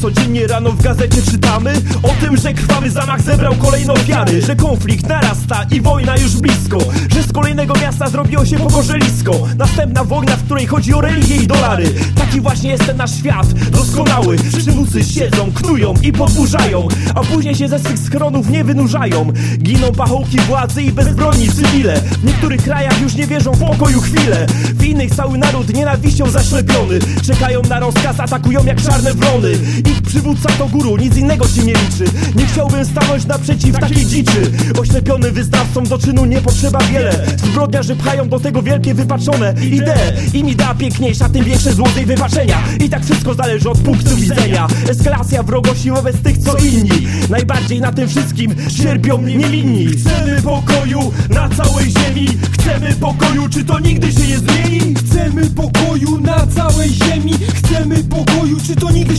codziennie rano w gazecie czytamy? O tym, że krwawy zamach zebrał kolejne ofiary Że konflikt narasta i wojna już blisko Że z kolejnego miasta zrobiło się pogorzelisko. Następna wojna, w której chodzi o religię i dolary. Taki właśnie jest ten nasz świat, doskonały. Przywódcy siedzą, knują i podburzają A później się ze swych schronów nie wynurzają. Giną pachołki władzy i bezbronni cywile. W niektórych krajach już nie wierzą w pokoju chwilę. W innych cały naród nienawiścią zaślepiony. Czekają na rozkaz, atakują jak czarne wrony Ich przywódca to guru, nic innego się nie liczy. Nie chciałbym stanąć naprzeciw takiej dziczy. Oślepiony wyznawcom do czynu nie potrzeba wiele. Zbrodniarze pchają do tego wielkie wypaczone. Idee Im idea piękniejsza, tym większe złoty i wypaczenia. I tak wszystko zależy od punktu widzenia. Eskalacja wrogości wobec tych co inni. Najbardziej na tym wszystkim cierpią niewinni. Chcemy pokoju na całej ziemi. Chcemy pokoju, czy to nigdy się nie zmieni? Chcemy pokoju na całej ziemi. Chcemy pokoju, czy to nigdy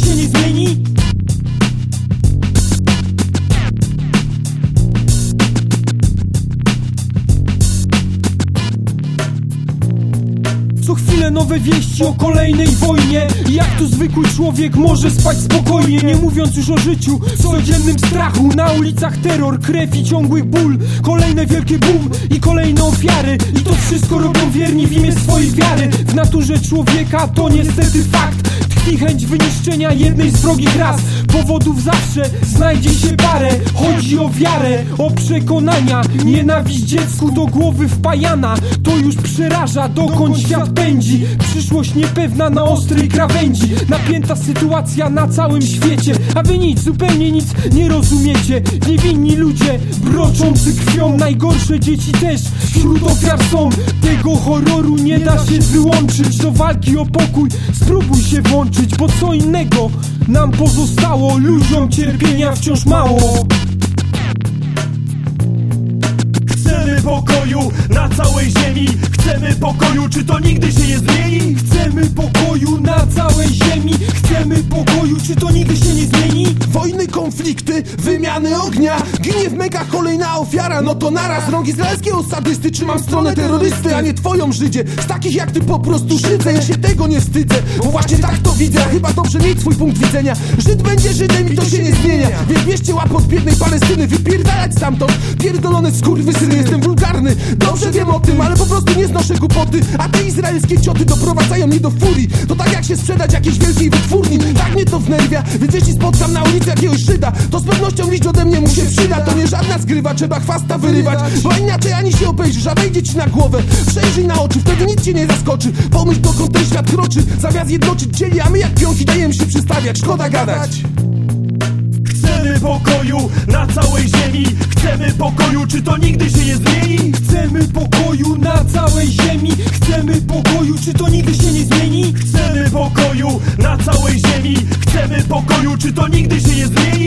Co chwilę nowe wieści o kolejnej wojnie. Jak tu zwykły człowiek może spać spokojnie Nie mówiąc już o życiu, codziennym strachu. Na ulicach terror, krew i ciągły ból. Kolejne wielkie boom i kolejne ofiary. I to wszystko robią wierni w imię swojej wiary. W naturze człowieka to niestety fakt. Tkwi chęć wyniszczenia jednej z wrogich ras Powodów zawsze znajdzie się parę. Chodzi o wiarę, o przekonania. Nienawiść dziecku do głowy wpajana. To już przeraża dokąd świat pędzi. Przyszłość niepewna na ostrej krawędzi. Napięta sytuacja na całym świecie. A wy nic, zupełnie nic nie rozumiecie. Niewinni ludzie, broczący krwią. Najgorsze dzieci też wśród ofiar są. Tego horroru nie da się wyłączyć. Do walki o pokój spróbuj się włączyć Bo co innego nam pozostało Ludziom cierpienia wciąż mało Chcemy pokoju na całej ziemi Chcemy pokoju, czy to nigdy się nie zmieni? Chcemy pokoju na całej ziemi Chcemy pokoju, czy to nigdy się nie zmieni? Wojny, konflikty, wymiany ognia. Gniew mega, kolejna ofiara No to naraz, rąk izraelskiego sadysty Trzymam stronę terrorysty, a nie twoją Żydzie Z takich jak ty po prostu szydzę Ja się tego nie wstydzę, bo właśnie tak to widzę chyba dobrze mieć swój punkt widzenia. Żyd będzie Żydem i to się nie zmienia. Więc bierzcie łap od biednej Palestyny Wypierdalać stamtąd, pierdolone skurwysyny Jestem wulgarny, dobrze wiem o tym Ale po prostu nie znoszę głupoty. A te izraelskie cioty doprowadzają mnie do furii. To tak jak się sprzedać jakiejś wielkiej wytwórni. Tak mnie to wnerwia, więc jeśli spotkam na ulicy jakiegoś Żyda To z pewnością liść ode mnie mu się przyda. To nie żadna zgrywa, trzeba chwasta wyrywać. Bo inaczej ani się obejrzysz, a wejdzie ci na głowę. Przejrzyj na oczy, wtedy nic cię nie zaskoczy. Pomyśl dokąd ten świat kroczy. Zamiast jednoczyć dzieli, a my jak pionki dajemy się przystawiać. Szkoda gadać? Chcemy pokoju na całej ziemi. Chcemy pokoju, czy to nigdy się nie zmieni? Chcemy pokoju na całej ziemi. Chcemy pokoju, czy to nigdy się nie zmieni? Chcemy pokoju na całej ziemi. Chcemy pokoju, czy to nigdy się nie zmieni?